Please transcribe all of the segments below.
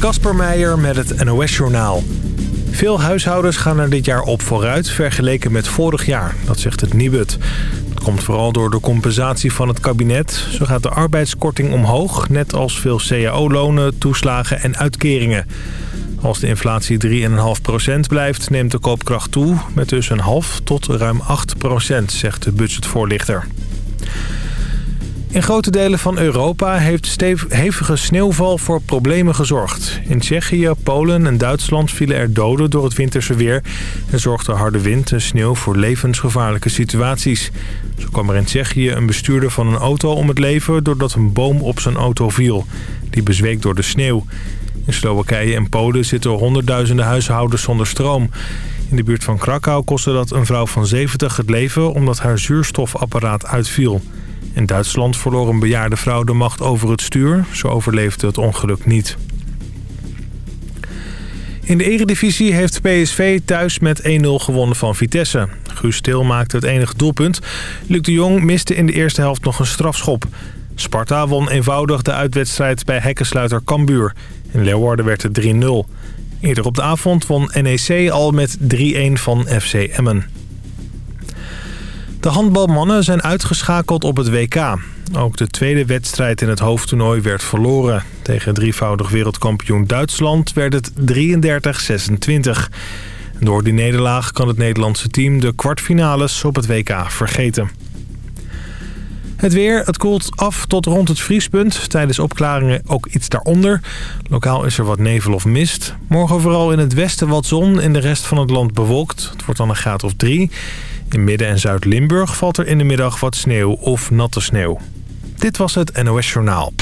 Kasper Meijer met het NOS-journaal. Veel huishoudens gaan er dit jaar op vooruit vergeleken met vorig jaar. Dat zegt het Nibud. Dat komt vooral door de compensatie van het kabinet. Zo gaat de arbeidskorting omhoog, net als veel cao-lonen, toeslagen en uitkeringen. Als de inflatie 3,5% blijft, neemt de koopkracht toe... met tussen een half tot ruim 8%, zegt de budgetvoorlichter. In grote delen van Europa heeft hevige sneeuwval voor problemen gezorgd. In Tsjechië, Polen en Duitsland vielen er doden door het winterse weer... en zorgde harde wind en sneeuw voor levensgevaarlijke situaties. Zo kwam er in Tsjechië een bestuurder van een auto om het leven... doordat een boom op zijn auto viel. Die bezweek door de sneeuw. In Slowakije en Polen zitten honderdduizenden huishoudens zonder stroom. In de buurt van Krakau kostte dat een vrouw van 70 het leven... omdat haar zuurstofapparaat uitviel... In Duitsland verloor een bejaarde vrouw de macht over het stuur. Ze overleefde het ongeluk niet. In de eredivisie heeft PSV thuis met 1-0 gewonnen van Vitesse. Guus Stil maakte het enige doelpunt. Luc de Jong miste in de eerste helft nog een strafschop. Sparta won eenvoudig de uitwedstrijd bij hekkensluiter Cambuur. In Leeuwarden werd het 3-0. Eerder op de avond won NEC al met 3-1 van FC Emmen. De handbalmannen zijn uitgeschakeld op het WK. Ook de tweede wedstrijd in het hoofdtoernooi werd verloren. Tegen drievoudig wereldkampioen Duitsland werd het 33-26. Door die nederlaag kan het Nederlandse team de kwartfinales op het WK vergeten. Het weer, het koelt af tot rond het vriespunt. Tijdens opklaringen ook iets daaronder. Lokaal is er wat nevel of mist. Morgen vooral in het westen wat zon. In de rest van het land bewolkt. Het wordt dan een graad of drie. In Midden- en Zuid-Limburg valt er in de middag wat sneeuw of natte sneeuw. Dit was het NOS Journaal.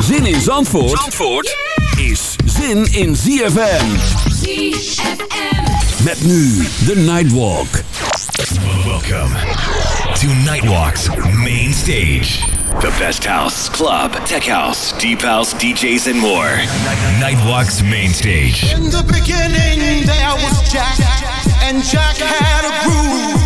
Zin in Zandvoort, Zandvoort is zin in ZFM. ZFM. Met nu de Nightwalk. Welcome to Nightwalk's main stage. The best house, club, tech house, deep house, DJs and more. Nightwalk's main stage. In the beginning there was Jack and Jack had a groove.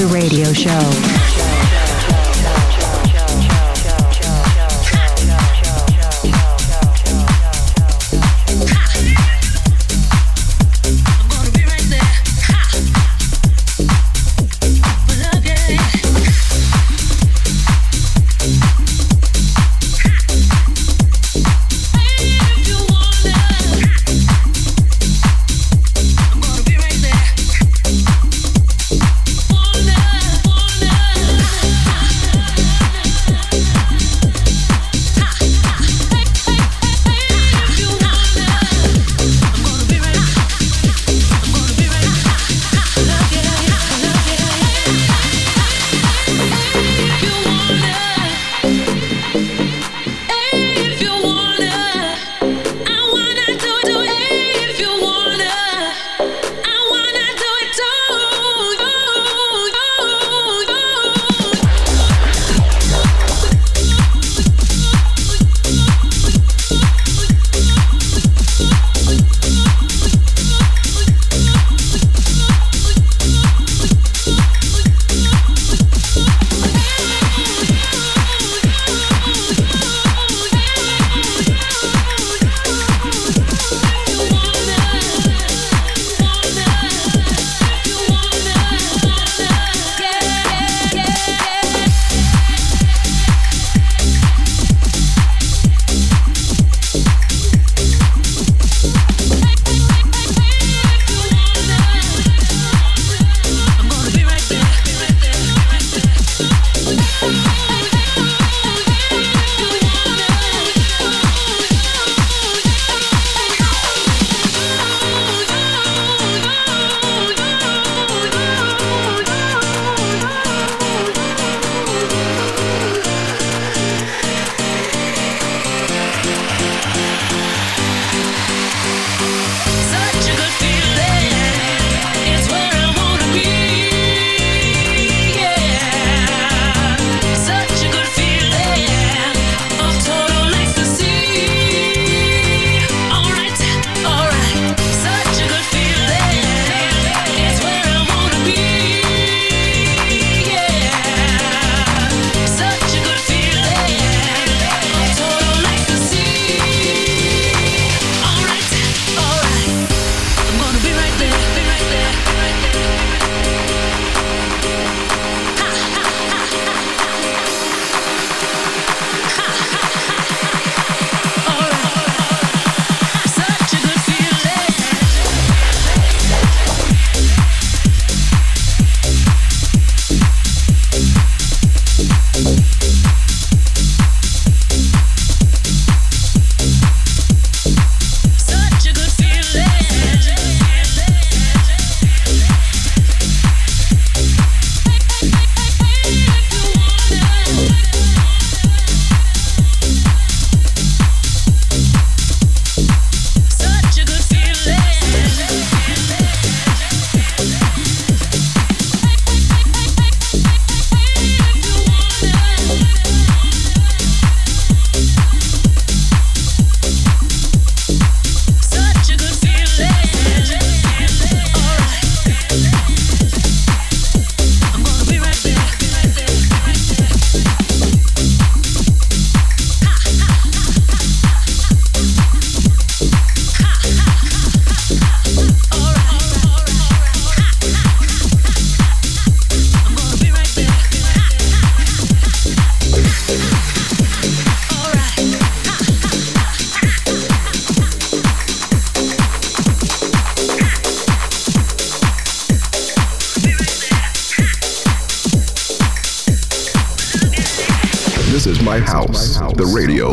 The radio show.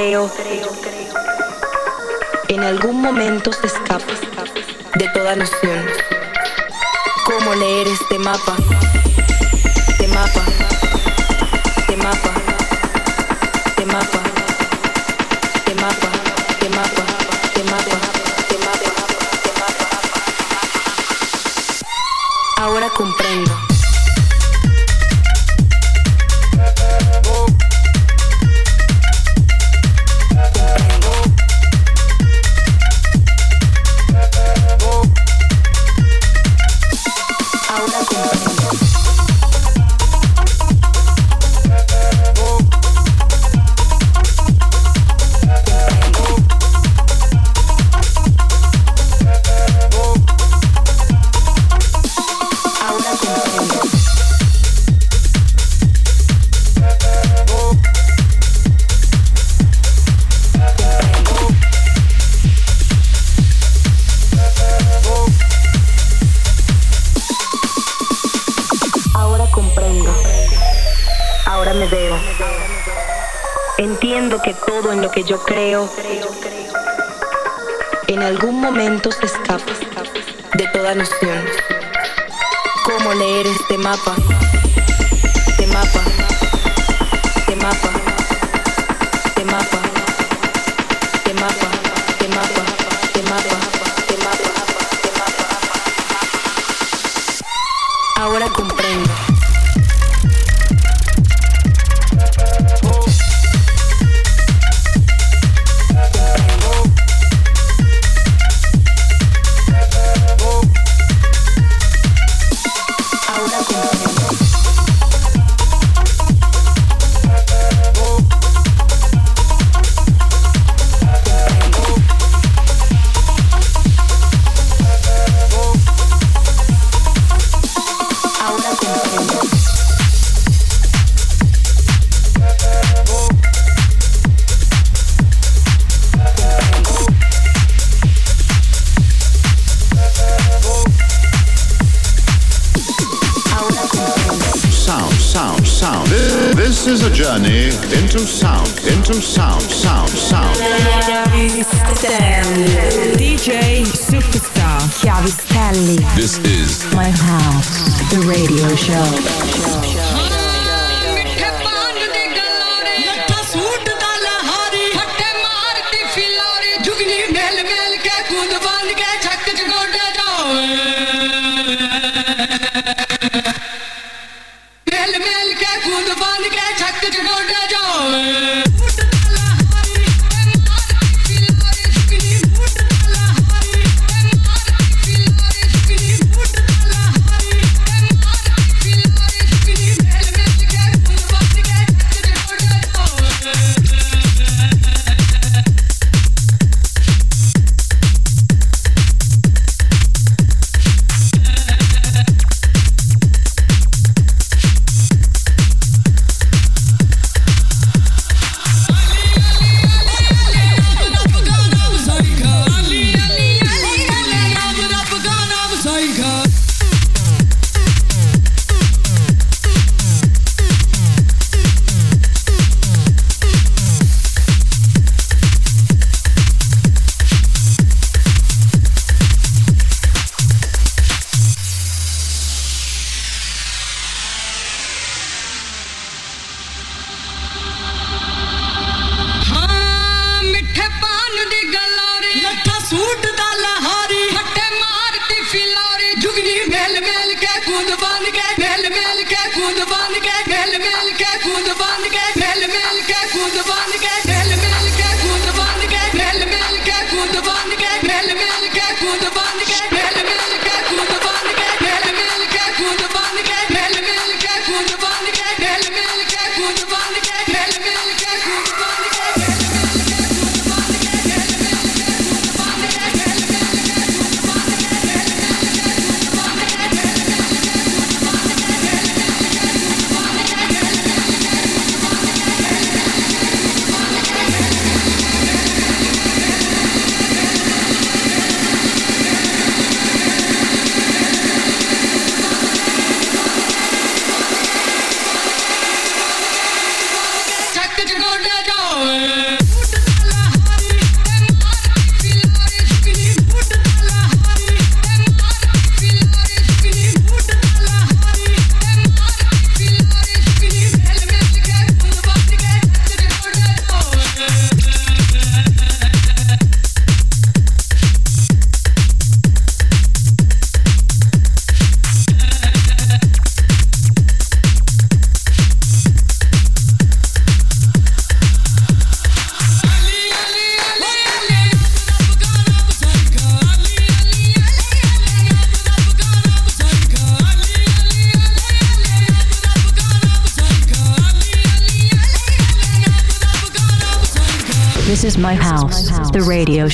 creo. que todo en lo que yo creo en algún momento se escapa de toda noción. ¿Cómo leer este mapa? बाँध के छत छोड़ जाओ।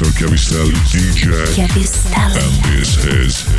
Mr. Chiavistelli DJ. Chiavistelli. And this is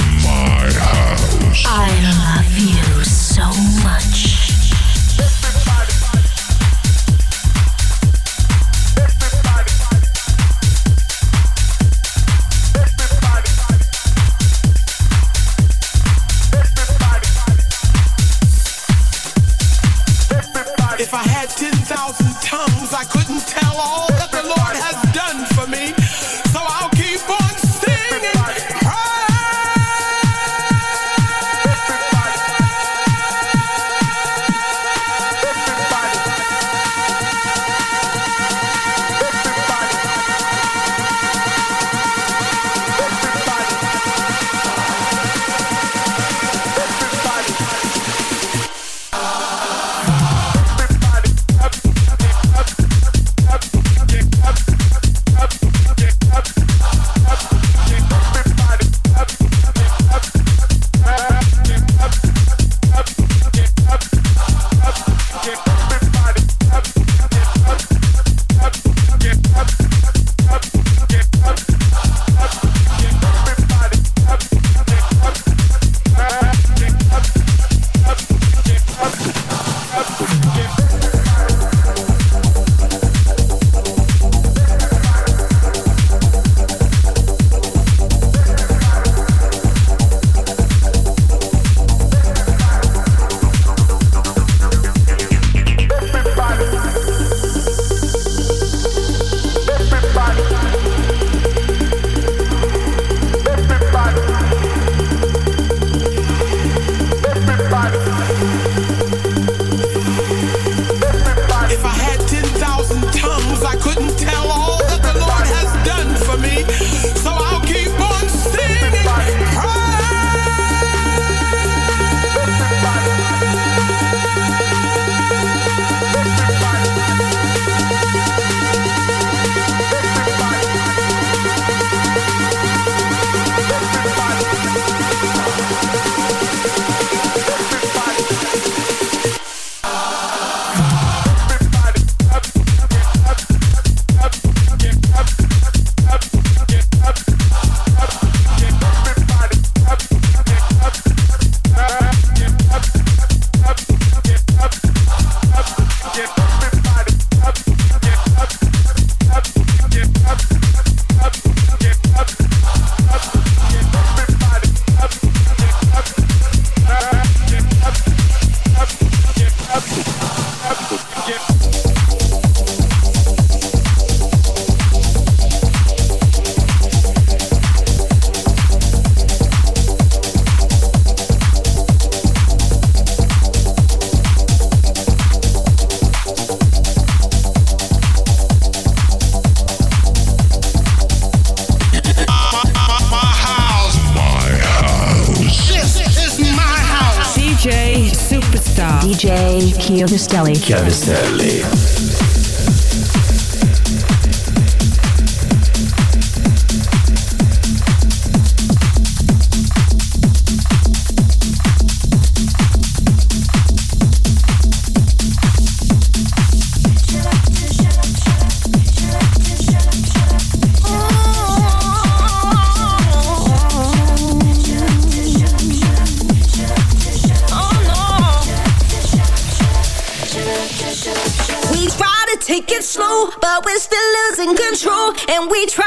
Kelly. Kevistan. we try.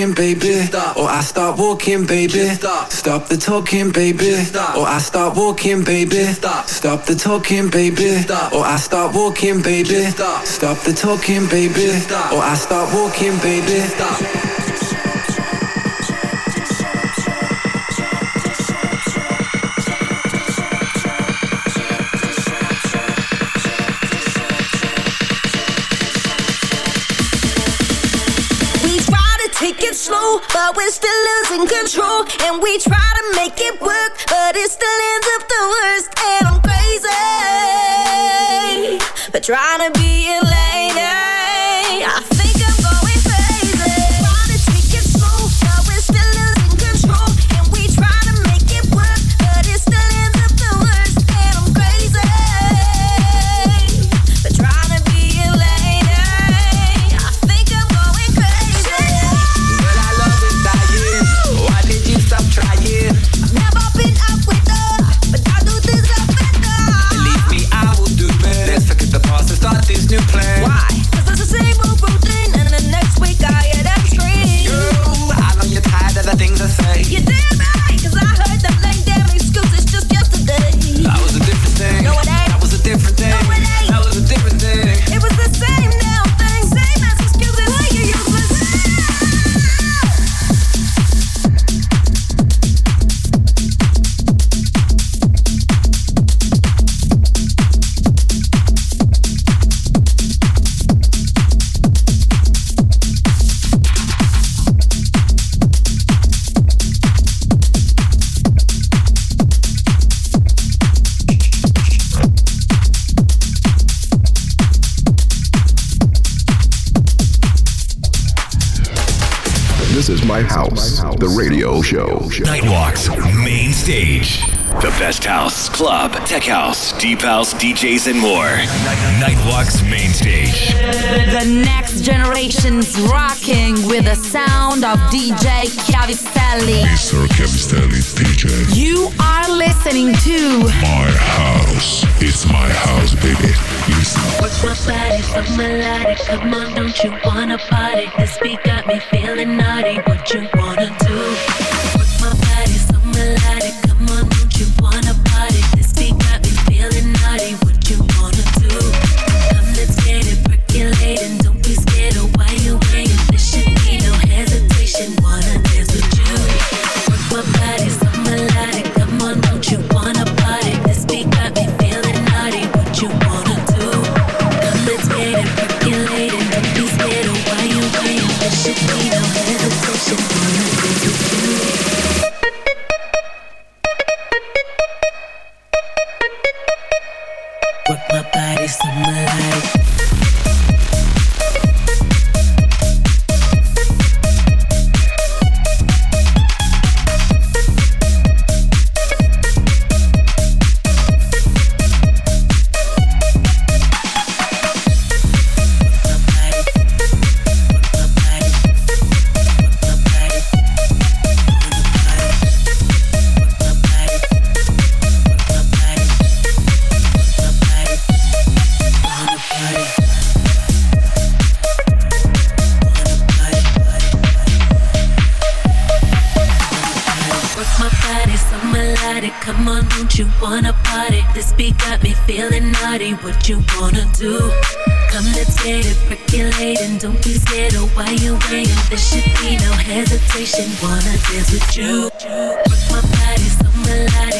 talking, baby, or I start walking, baby. Stop. The talking, baby, or I start walking, baby. Stop. The talking, baby, or I start walking, baby. Stop. The talking, baby, or I start walking, baby. Stop. control, and we try to make it work, but it still ends up the worst. And I'm crazy, but trying to be in love. is my house. The radio show. Nightwalks, main stage. The best house, club, tech house, deep house, DJs, and more. Nightwalks, main stage. The next generation's rocking with the sound of DJ Cavistelli. Mr. Cavistelli DJ. You are listening to My House. It's my house, baby. Work my body, so melodic. Come on, don't you wanna party? This beat got me feeling naughty. What you wanna do? and naughty, what you wanna do? Come, let's get it percolating. Don't be scared or why you waiting. There should be no hesitation. Wanna dance with you. Work my body summer melodic.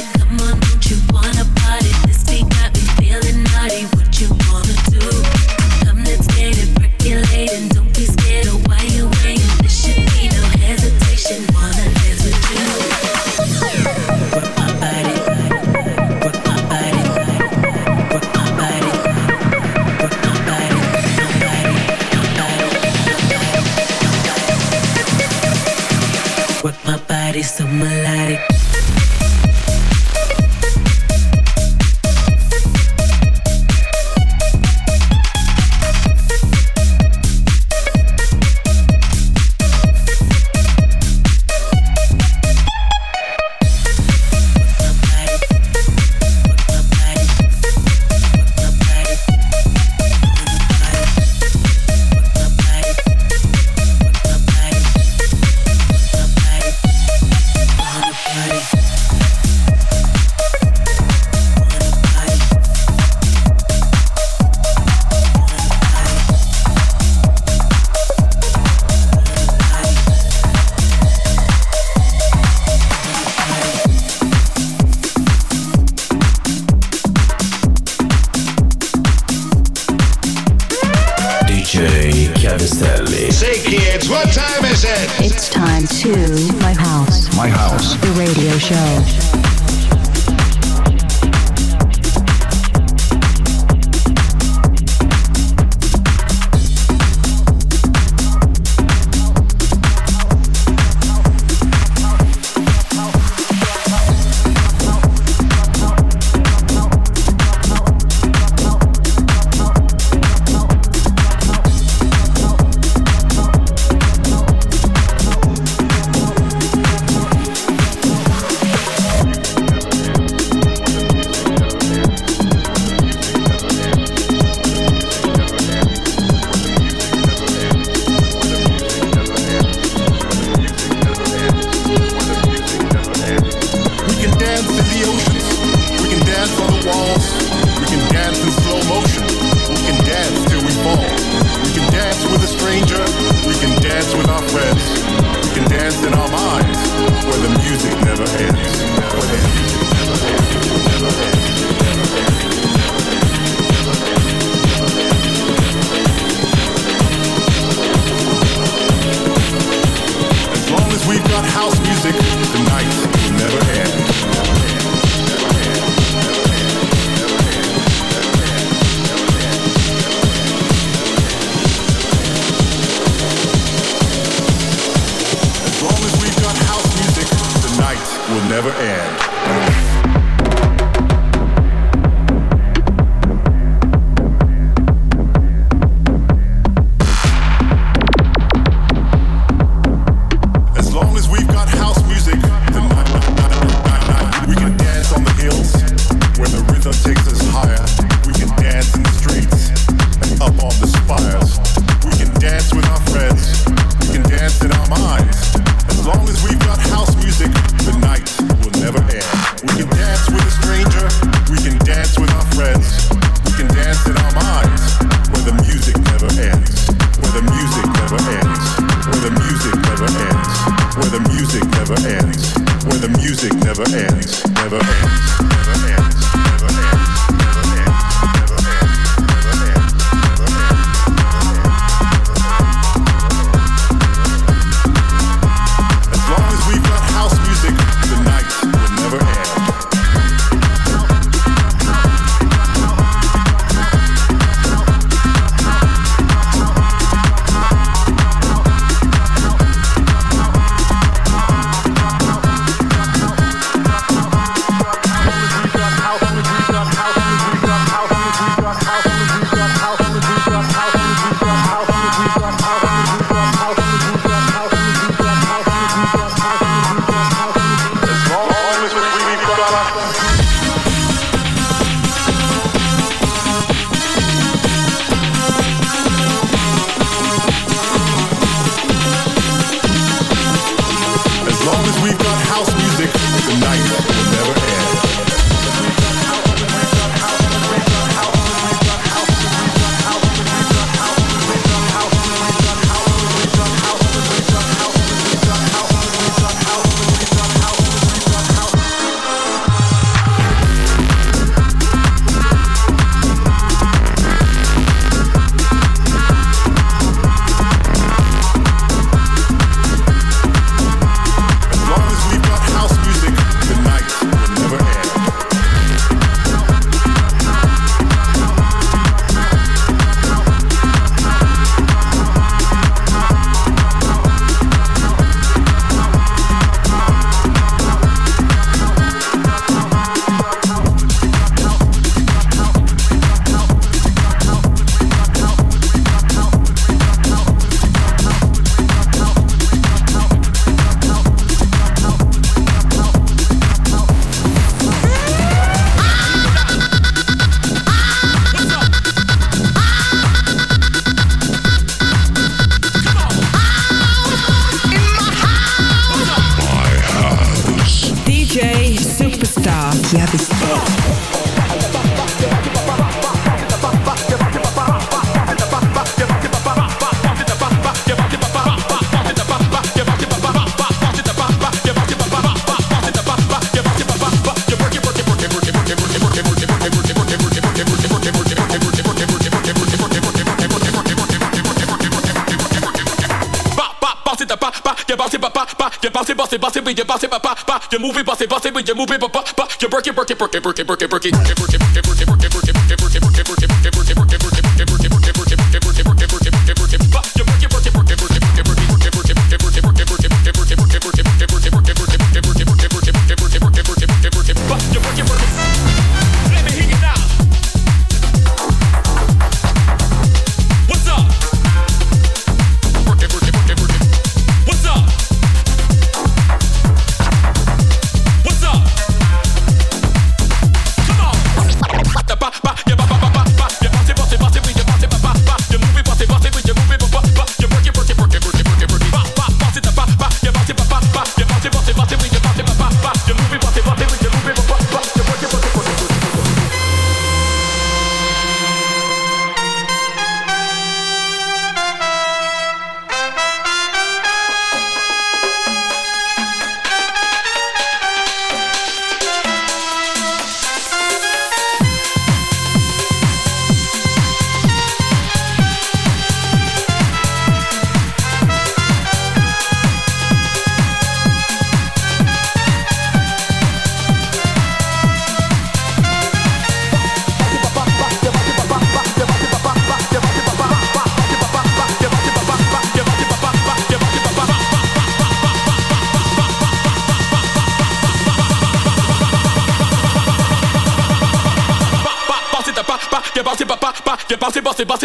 brookie.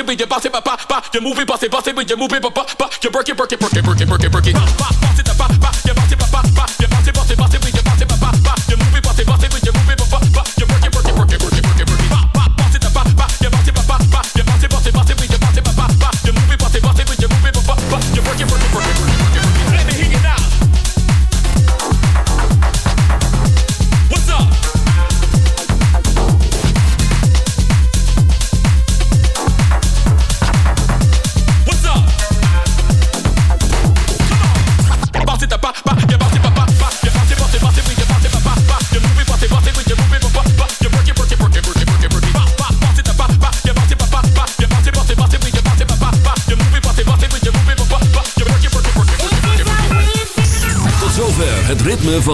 it with your boss it, ba ba. You move it, boss it, boss it with your move it, ba break, break, You it, break it, break it, break it, break it, it.